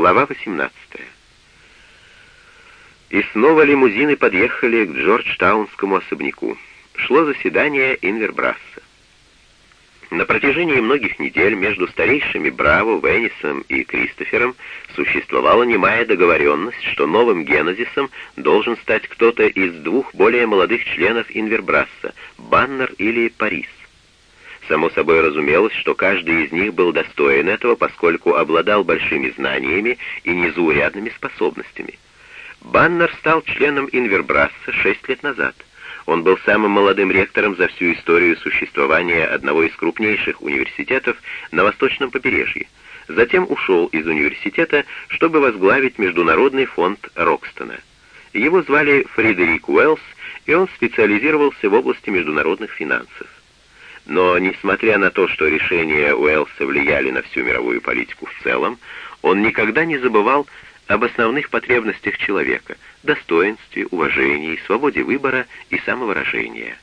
Глава 18. И снова лимузины подъехали к Джорджтаунскому особняку. Шло заседание Инвербрасса. На протяжении многих недель между старейшими Браво, Веннисом и Кристофером существовала немая договоренность, что новым генезисом должен стать кто-то из двух более молодых членов Инвербрасса — Баннер или Парис. Само собой разумелось, что каждый из них был достоин этого, поскольку обладал большими знаниями и незаурядными способностями. Баннер стал членом Инвербрасса шесть лет назад. Он был самым молодым ректором за всю историю существования одного из крупнейших университетов на восточном побережье. Затем ушел из университета, чтобы возглавить Международный фонд Рокстона. Его звали Фредерик Уэллс, и он специализировался в области международных финансов. Но, несмотря на то, что решения Уэллса влияли на всю мировую политику в целом, он никогда не забывал об основных потребностях человека — достоинстве, уважении, свободе выбора и самовыражения.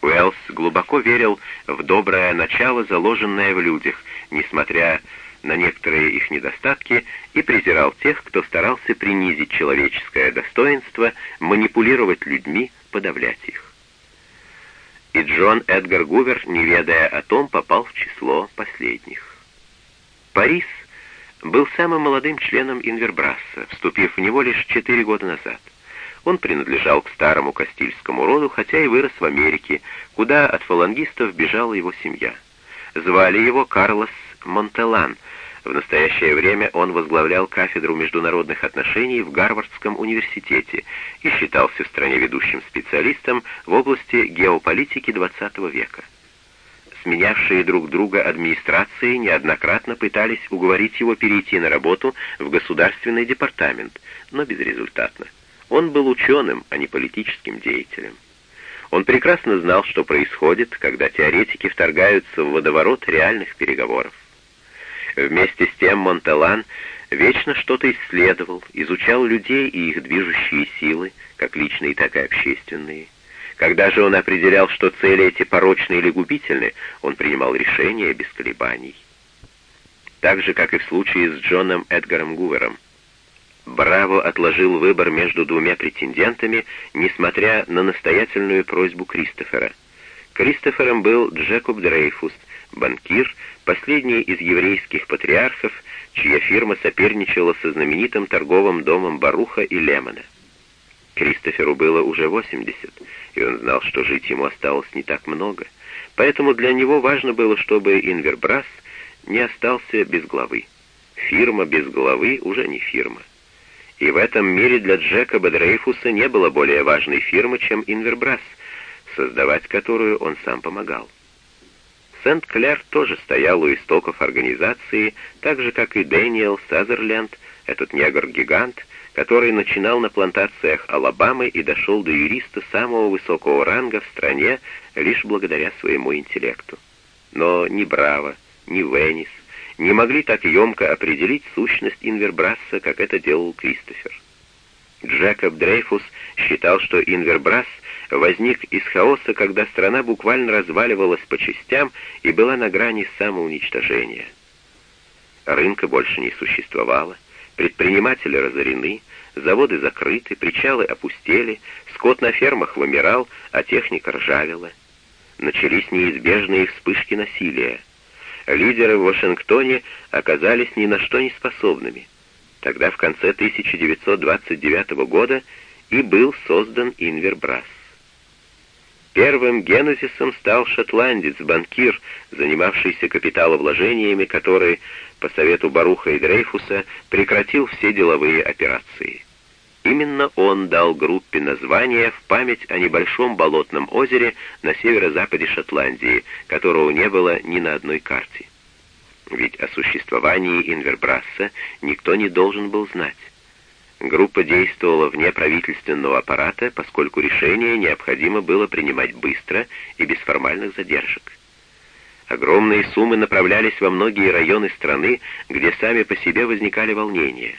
Уэллс глубоко верил в доброе начало, заложенное в людях, несмотря на некоторые их недостатки, и презирал тех, кто старался принизить человеческое достоинство, манипулировать людьми, подавлять их и Джон Эдгар Гувер, не ведая о том, попал в число последних. Парис был самым молодым членом Инвербрасса, вступив в него лишь четыре года назад. Он принадлежал к старому Кастильскому роду, хотя и вырос в Америке, куда от фалангистов бежала его семья. Звали его Карлос Монтелан — в настоящее время он возглавлял кафедру международных отношений в Гарвардском университете и считался в стране ведущим специалистом в области геополитики XX века. Сменявшие друг друга администрации неоднократно пытались уговорить его перейти на работу в государственный департамент, но безрезультатно. Он был ученым, а не политическим деятелем. Он прекрасно знал, что происходит, когда теоретики вторгаются в водоворот реальных переговоров. Вместе с тем Монталан вечно что-то исследовал, изучал людей и их движущие силы, как личные, так и общественные. Когда же он определял, что цели эти порочны или губительны, он принимал решения без колебаний. Так же, как и в случае с Джоном Эдгаром Гувером. Браво отложил выбор между двумя претендентами, несмотря на настоятельную просьбу Кристофера. Кристофером был Джекоб Дрейфус, банкир, последний из еврейских патриархов, чья фирма соперничала со знаменитым торговым домом Баруха и Лемона. Кристоферу было уже 80, и он знал, что жить ему осталось не так много, поэтому для него важно было, чтобы Инвербрас не остался без главы. Фирма без главы уже не фирма. И в этом мире для Джекоба Дрейфуса не было более важной фирмы, чем Инвербрас, создавать которую он сам помогал. Сент-Клер тоже стоял у истоков организации, так же, как и Дэниел Сазерленд, этот негр-гигант, который начинал на плантациях Алабамы и дошел до юриста самого высокого ранга в стране лишь благодаря своему интеллекту. Но ни Браво, ни Веннис не могли так емко определить сущность Инвербрасса, как это делал Кристофер. Джекоб Дрейфус считал, что Инвербрасс возник из хаоса, когда страна буквально разваливалась по частям и была на грани самоуничтожения. Рынка больше не существовало, предприниматели разорены, заводы закрыты, причалы опустели, скот на фермах вымирал, а техника ржавела. Начались неизбежные вспышки насилия. Лидеры в Вашингтоне оказались ни на что не способными. Тогда, в конце 1929 года, и был создан Инвербрас. Первым генезисом стал шотландец, банкир, занимавшийся капиталовложениями, который, по совету Баруха и Дрейфуса, прекратил все деловые операции. Именно он дал группе название в память о небольшом болотном озере на северо-западе Шотландии, которого не было ни на одной карте. Ведь о существовании Инвербрасса никто не должен был знать. Группа действовала вне правительственного аппарата, поскольку решение необходимо было принимать быстро и без формальных задержек. Огромные суммы направлялись во многие районы страны, где сами по себе возникали волнения.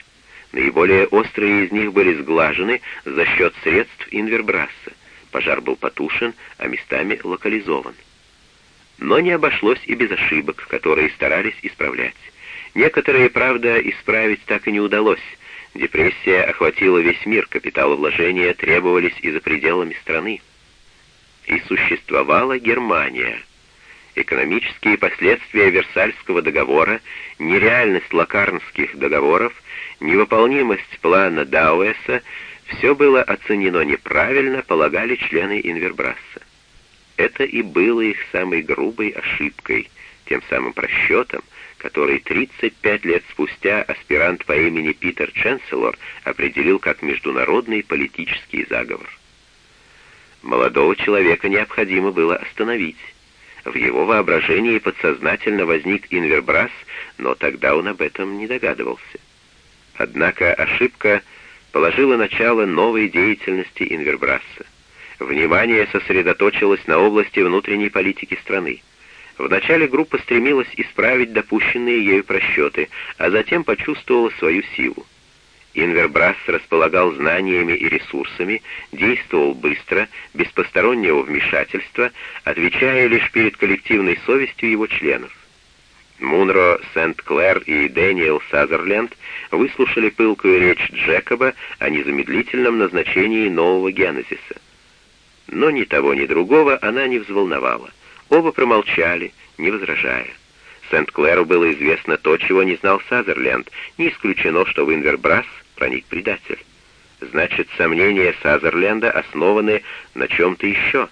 Наиболее острые из них были сглажены за счет средств Инвербрасса. Пожар был потушен, а местами локализован. Но не обошлось и без ошибок, которые старались исправлять. Некоторые, правда, исправить так и не удалось. Депрессия охватила весь мир, капиталовложения требовались и за пределами страны. И существовала Германия. Экономические последствия Версальского договора, нереальность лакарнских договоров, невыполнимость плана Дауэса — все было оценено неправильно, полагали члены Инвербрасса. Это и было их самой грубой ошибкой, тем самым просчетом, который 35 лет спустя аспирант по имени Питер Ченселор определил как международный политический заговор. Молодого человека необходимо было остановить. В его воображении подсознательно возник Инвербрас, но тогда он об этом не догадывался. Однако ошибка положила начало новой деятельности Инвербрасса. Внимание сосредоточилось на области внутренней политики страны. Вначале группа стремилась исправить допущенные ею просчеты, а затем почувствовала свою силу. Инвербрасс располагал знаниями и ресурсами, действовал быстро, без постороннего вмешательства, отвечая лишь перед коллективной совестью его членов. Мунро Сент-Клэр и Дэниел Сазерленд выслушали пылкую речь Джекоба о незамедлительном назначении нового Генезиса. Но ни того, ни другого она не взволновала. Оба промолчали, не возражая. Сент-Клэру было известно то, чего не знал Сазерленд. Не исключено, что в Инвербрас проник предатель. Значит, сомнения Сазерленда основаны на чем-то еще.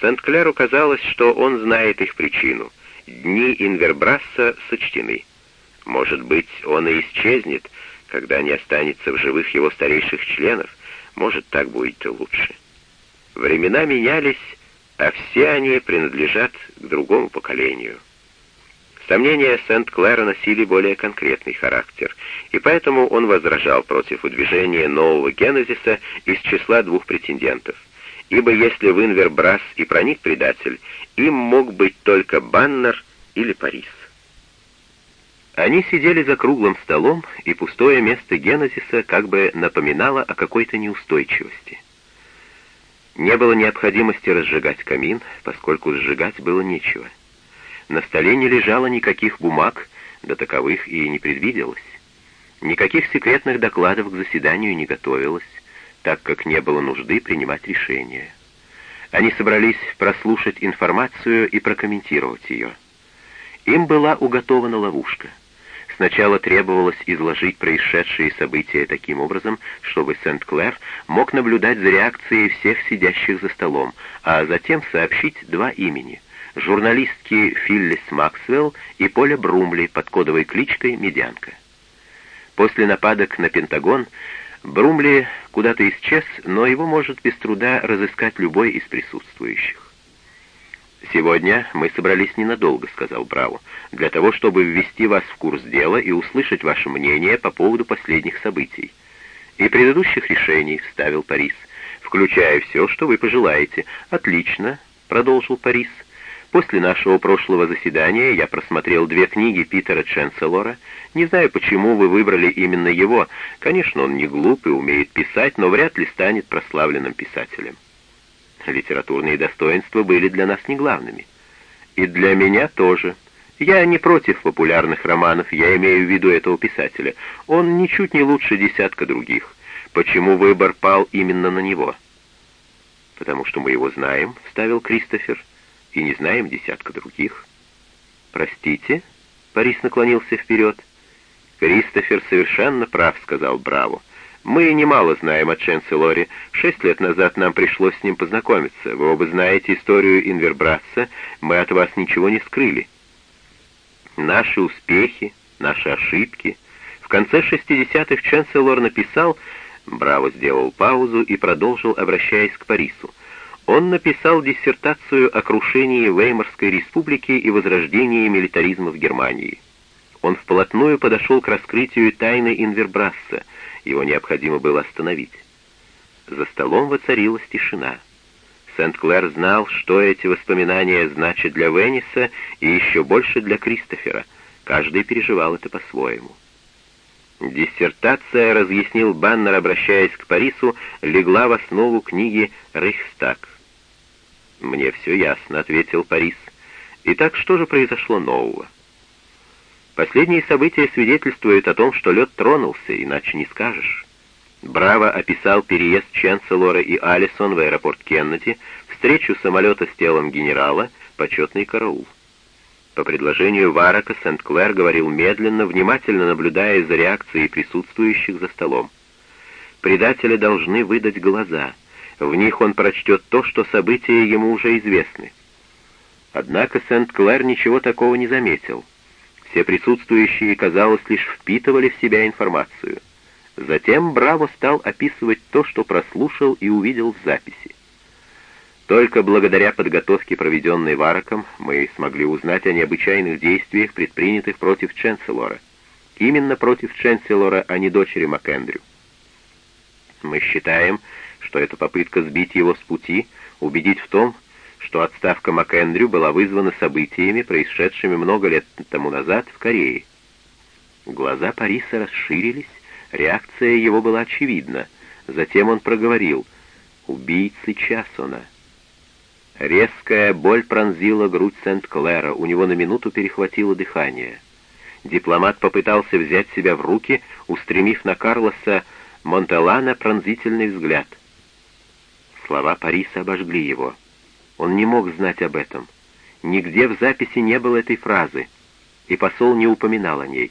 Сент-Клэру казалось, что он знает их причину — Дни Инвербрасса сочтены. Может быть, он и исчезнет, когда не останется в живых его старейших членов. Может, так будет лучше. Времена менялись, а все они принадлежат к другому поколению. Сомнения Сент-Клэра носили более конкретный характер, и поэтому он возражал против выдвижения нового Генезиса из числа двух претендентов ибо если в Инвербрас и проник предатель, им мог быть только Баннер или Парис. Они сидели за круглым столом, и пустое место Генезиса как бы напоминало о какой-то неустойчивости. Не было необходимости разжигать камин, поскольку сжигать было нечего. На столе не лежало никаких бумаг, да таковых и не предвиделось. Никаких секретных докладов к заседанию не готовилось так как не было нужды принимать решения. Они собрались прослушать информацию и прокомментировать ее. Им была уготована ловушка. Сначала требовалось изложить происшедшие события таким образом, чтобы Сент-Клэр мог наблюдать за реакцией всех сидящих за столом, а затем сообщить два имени — журналистки Филлис Максвелл и Поля Брумли под кодовой кличкой «Медянка». После нападок на Пентагон Брумли куда-то исчез, но его может без труда разыскать любой из присутствующих. «Сегодня мы собрались ненадолго», — сказал Браво, «для того, чтобы ввести вас в курс дела и услышать ваше мнение по поводу последних событий. И предыдущих решений», — вставил Парис, «включая все, что вы пожелаете». «Отлично», — продолжил Парис. «После нашего прошлого заседания я просмотрел две книги Питера Ченселора не знаю, почему вы выбрали именно его. Конечно, он не глуп и умеет писать, но вряд ли станет прославленным писателем. Литературные достоинства были для нас не главными. И для меня тоже. Я не против популярных романов, я имею в виду этого писателя. Он ничуть не лучше десятка других. Почему выбор пал именно на него? «Потому что мы его знаем», — вставил Кристофер, — «и не знаем десятка других». «Простите?» — Парис наклонился вперед. «Кристофер совершенно прав», — сказал Браво. «Мы немало знаем о Ченселоре. Шесть лет назад нам пришлось с ним познакомиться. Вы оба знаете историю Инвербрасса. Мы от вас ничего не скрыли. Наши успехи, наши ошибки. В конце 60-х Ченселор написал... Браво сделал паузу и продолжил, обращаясь к Парису. Он написал диссертацию о крушении Веймарской республики и возрождении милитаризма в Германии. Он вплотную подошел к раскрытию тайны Инвербрасса. Его необходимо было остановить. За столом воцарилась тишина. Сент-Клэр знал, что эти воспоминания значат для Венниса и еще больше для Кристофера. Каждый переживал это по-своему. Диссертация, разъяснил Баннер, обращаясь к Парису, легла в основу книги «Рейхстаг». «Мне все ясно», — ответил Парис. «Итак, что же произошло нового?» Последние события свидетельствуют о том, что лед тронулся, иначе не скажешь. Браво описал переезд Ченселора и Алисон в аэропорт Кеннеди, встречу самолета с телом генерала, почетный караул. По предложению Варака Сент-Клэр говорил медленно, внимательно наблюдая за реакцией присутствующих за столом. Предатели должны выдать глаза. В них он прочтет то, что события ему уже известны. Однако Сент-Клэр ничего такого не заметил. Все присутствующие, казалось, лишь впитывали в себя информацию. Затем Браво стал описывать то, что прослушал и увидел в записи. Только благодаря подготовке, проведенной Вараком, мы смогли узнать о необычайных действиях, предпринятых против Ченселора. Именно против Ченселора, а не дочери МакЭндрю. Мы считаем, что это попытка сбить его с пути, убедить в том, что отставка МакЭндрю была вызвана событиями, происшедшими много лет тому назад в Корее. Глаза Париса расширились, реакция его была очевидна. Затем он проговорил «Убийцы Часона». Резкая боль пронзила грудь Сент-Клэра, у него на минуту перехватило дыхание. Дипломат попытался взять себя в руки, устремив на Карлоса Монтелана пронзительный взгляд. Слова Париса обожгли его. Он не мог знать об этом. Нигде в записи не было этой фразы, и посол не упоминал о ней.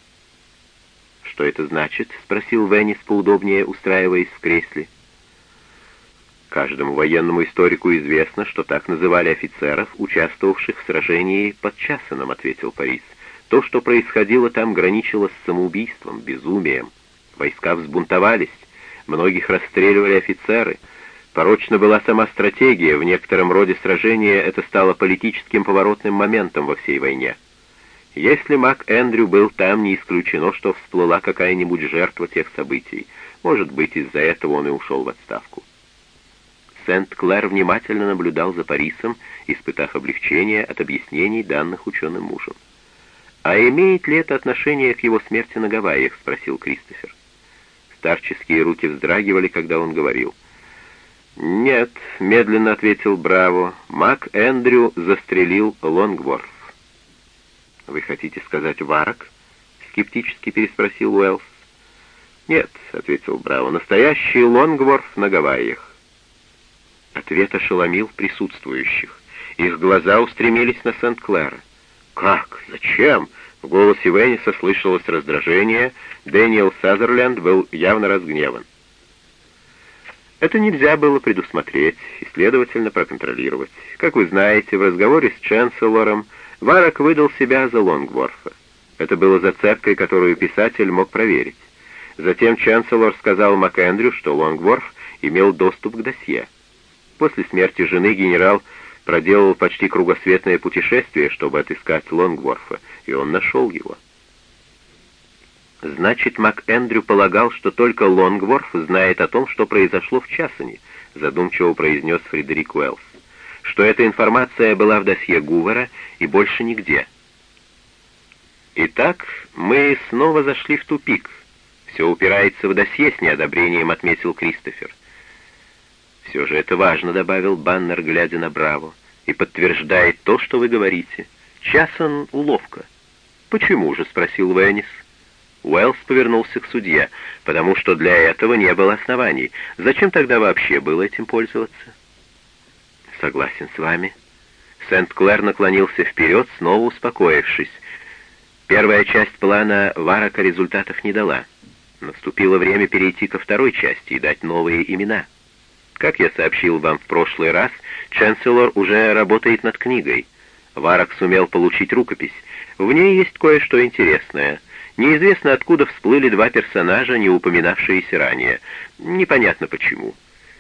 «Что это значит?» — спросил Веннис, поудобнее устраиваясь в кресле. Каждому военному историку известно, что так называли офицеров, участвовавших в сражении под Часаном, ответил Парис. То, что происходило там, граничило с самоубийством, безумием. Войска взбунтовались, многих расстреливали офицеры. Порочна была сама стратегия, в некотором роде сражения это стало политическим поворотным моментом во всей войне. Если Мак Эндрю был там, не исключено, что всплыла какая-нибудь жертва тех событий. Может быть, из-за этого он и ушел в отставку. Сент-Клэр внимательно наблюдал за Парисом, испытав облегчение от объяснений, данных ученым мужем. «А имеет ли это отношение к его смерти на Гавайях?» — спросил Кристофер. Старческие руки вздрагивали, когда он говорил. «Нет», — медленно ответил Браво, — «Мак Эндрю застрелил Лонгворф». «Вы хотите сказать Варок?» — скептически переспросил Уэллс. «Нет», — ответил Браво, — «настоящий Лонгворф на Гавайях». Ответ ошеломил присутствующих. Их глаза устремились на Сент-Клэра. «Как? Зачем?» В голосе Венниса слышалось раздражение. Дэниел Сазерленд был явно разгневан. Это нельзя было предусмотреть и, следовательно, проконтролировать. Как вы знаете, в разговоре с Ченселором Варок выдал себя за Лонгворфа. Это было зацепкой, которую писатель мог проверить. Затем Ченселор сказал МакЭндрю, что Лонгворф имел доступ к досье. После смерти жены генерал проделал почти кругосветное путешествие, чтобы отыскать Лонгворфа, и он нашел его. Значит, МакЭндрю полагал, что только Лонгворф знает о том, что произошло в Часане, задумчиво произнес Фредерик Уэллс. Что эта информация была в досье Гувера и больше нигде. Итак, мы снова зашли в тупик. Все упирается в досье, с неодобрением отметил Кристофер. «Все же это важно», — добавил Баннер, глядя на Браво, «и подтверждает то, что вы говорите. Часон — уловка». «Почему же?» — спросил Веннис. Уэллс повернулся к судье, потому что для этого не было оснований. Зачем тогда вообще было этим пользоваться? Согласен с вами. Сент-Клэр наклонился вперед, снова успокоившись. Первая часть плана Варака результатов не дала. Наступило время перейти ко второй части и дать новые имена. Как я сообщил вам в прошлый раз, Чанселор уже работает над книгой. Варок сумел получить рукопись. В ней есть кое-что интересное. Неизвестно, откуда всплыли два персонажа, не упоминавшиеся ранее. Непонятно почему.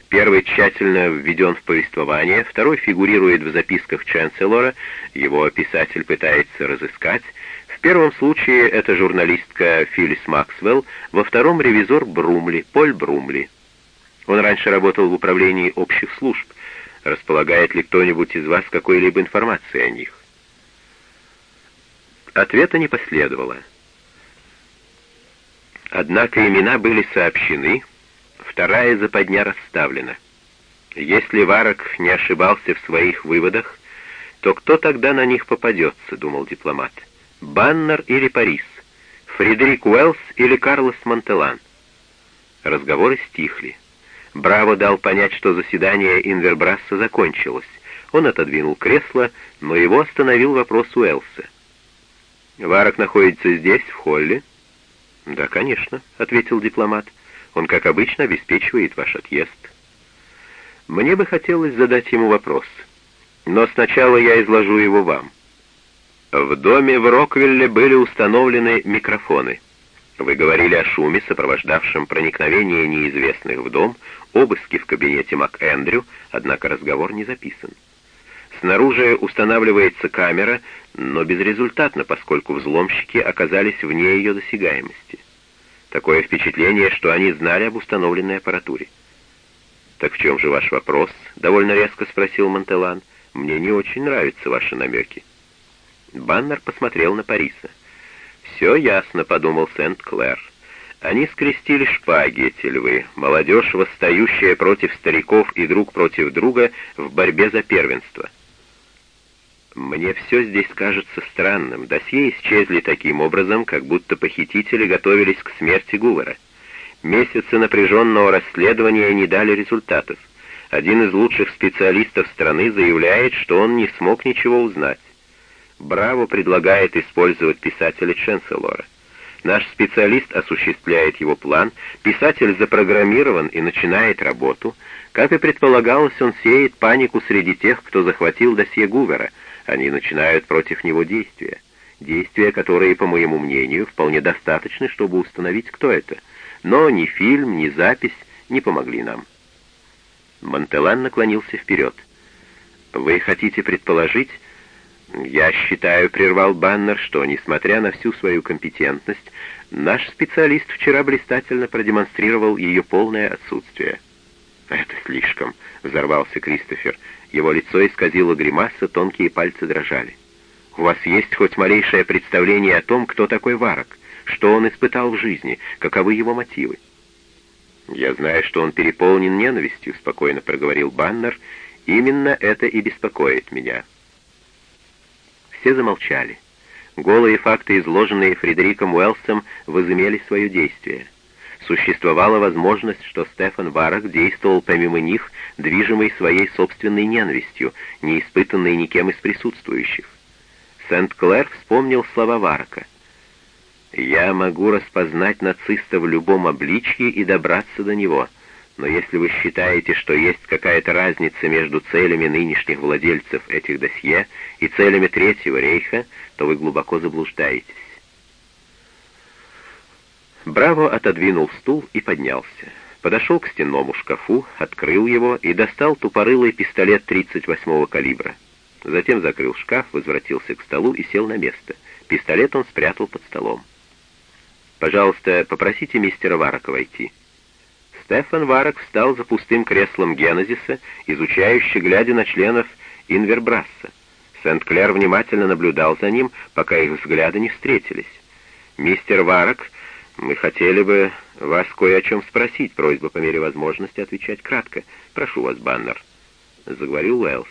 Первый тщательно введен в повествование, второй фигурирует в записках Чанселора, его писатель пытается разыскать. В первом случае это журналистка Филлис Максвелл, во втором — ревизор Брумли, Поль Брумли. Он раньше работал в управлении общих служб. Располагает ли кто-нибудь из вас какой-либо информацией о них? Ответа не последовало. Однако имена были сообщены, вторая западня расставлена. Если Варок не ошибался в своих выводах, то кто тогда на них попадется, думал дипломат. Баннер или Парис — Фредерик Уэллс или Карлос Монтелан? Разговоры стихли. Браво дал понять, что заседание Инвербрасса закончилось. Он отодвинул кресло, но его остановил вопрос Уэллса. «Варок находится здесь, в холле?» «Да, конечно», — ответил дипломат. «Он, как обычно, обеспечивает ваш отъезд». «Мне бы хотелось задать ему вопрос, но сначала я изложу его вам. В доме в Роквилле были установлены микрофоны. Вы говорили о шуме, сопровождавшем проникновение неизвестных в дом, обыски в кабинете МакЭндрю, однако разговор не записан. Снаружи устанавливается камера, но безрезультатно, поскольку взломщики оказались вне ее досягаемости. Такое впечатление, что они знали об установленной аппаратуре. «Так в чем же ваш вопрос?» — довольно резко спросил Монтелан. «Мне не очень нравятся ваши намеки». Баннер посмотрел на Париса. «Все ясно», — подумал Сент-Клэр. Они скрестили шпаги, эти львы, молодежь, восстающая против стариков и друг против друга в борьбе за первенство. Мне все здесь кажется странным. Досье исчезли таким образом, как будто похитители готовились к смерти Гувера. Месяцы напряженного расследования не дали результатов. Один из лучших специалистов страны заявляет, что он не смог ничего узнать. Браво предлагает использовать писателя Ченселора. Наш специалист осуществляет его план, писатель запрограммирован и начинает работу. Как и предполагалось, он сеет панику среди тех, кто захватил досье Гувера — они начинают против него действия. Действия, которые, по моему мнению, вполне достаточны, чтобы установить, кто это. Но ни фильм, ни запись не помогли нам. Монтелан наклонился вперед. «Вы хотите предположить...» «Я считаю, — прервал Баннер, — что, несмотря на всю свою компетентность, наш специалист вчера блистательно продемонстрировал ее полное отсутствие». «Это слишком», — взорвался Кристофер. Его лицо исказило гримаса, тонкие пальцы дрожали. «У вас есть хоть малейшее представление о том, кто такой Варок, что он испытал в жизни, каковы его мотивы?» «Я знаю, что он переполнен ненавистью», — спокойно проговорил Баннер. «Именно это и беспокоит меня». Все замолчали. Голые факты, изложенные Фредериком Уэллсом, возымели свое действие. Существовала возможность, что Стефан Варок действовал помимо них, движимый своей собственной ненавистью, не испытанной никем из присутствующих. Сент-Клэр вспомнил слова Варака. «Я могу распознать нациста в любом обличье и добраться до него, но если вы считаете, что есть какая-то разница между целями нынешних владельцев этих досье и целями Третьего рейха, то вы глубоко заблуждаетесь». Браво отодвинул стул и поднялся подошел к стенному шкафу, открыл его и достал тупорылый пистолет 38-го калибра. Затем закрыл шкаф, возвратился к столу и сел на место. Пистолет он спрятал под столом. «Пожалуйста, попросите мистера Варака войти». Стефан Варак встал за пустым креслом Генезиса, изучающе глядя на членов Инвербрасса. Сент-Клер внимательно наблюдал за ним, пока их взгляды не встретились. Мистер Варак «Мы хотели бы вас кое о чем спросить. Просьба по мере возможности отвечать кратко. Прошу вас, Баннер», — заговорил Уэллс.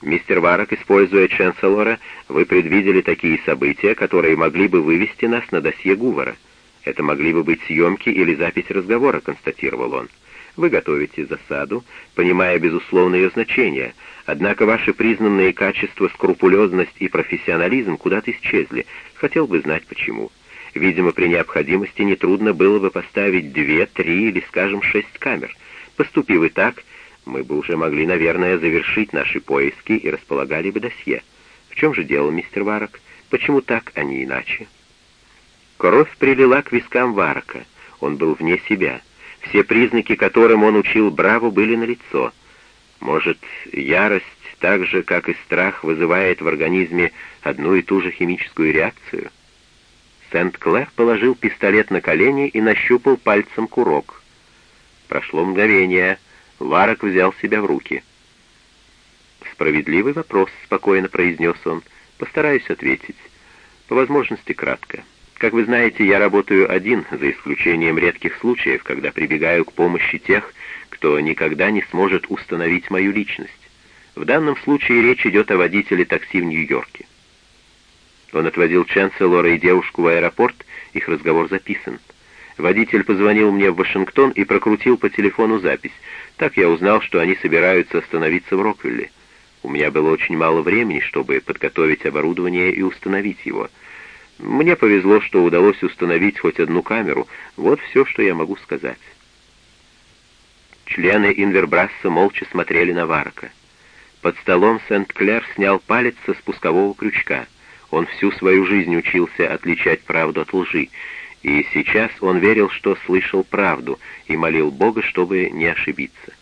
«Мистер Варок, используя Ченселора, вы предвидели такие события, которые могли бы вывести нас на досье Гувара. Это могли бы быть съемки или запись разговора», — констатировал он. «Вы готовите засаду, понимая, безусловно, ее значение, однако ваши признанные качества, скрупулезность и профессионализм куда-то исчезли. Хотел бы знать, почему». Видимо, при необходимости нетрудно было бы поставить две, три или, скажем, шесть камер. Поступив и так, мы бы уже могли, наверное, завершить наши поиски и располагали бы досье. В чем же дело, мистер Варок? Почему так, а не иначе? Кровь прилила к вискам Варака. Он был вне себя. Все признаки, которым он учил Браво, были налицо. Может, ярость, так же, как и страх, вызывает в организме одну и ту же химическую реакцию? Сент-Клэр положил пистолет на колени и нащупал пальцем курок. Прошло мгновение. Варок взял себя в руки. «Справедливый вопрос», — спокойно произнес он. «Постараюсь ответить. По возможности кратко. Как вы знаете, я работаю один, за исключением редких случаев, когда прибегаю к помощи тех, кто никогда не сможет установить мою личность. В данном случае речь идет о водителе такси в Нью-Йорке. Он отводил Ченселора и девушку в аэропорт их разговор записан. Водитель позвонил мне в Вашингтон и прокрутил по телефону запись. Так я узнал, что они собираются остановиться в Роквилле. У меня было очень мало времени, чтобы подготовить оборудование и установить его. Мне повезло, что удалось установить хоть одну камеру. Вот все, что я могу сказать. Члены Инвербрасса молча смотрели на Варака. Под столом Сент-Клер снял палец со спускового крючка. Он всю свою жизнь учился отличать правду от лжи, и сейчас он верил, что слышал правду, и молил Бога, чтобы не ошибиться.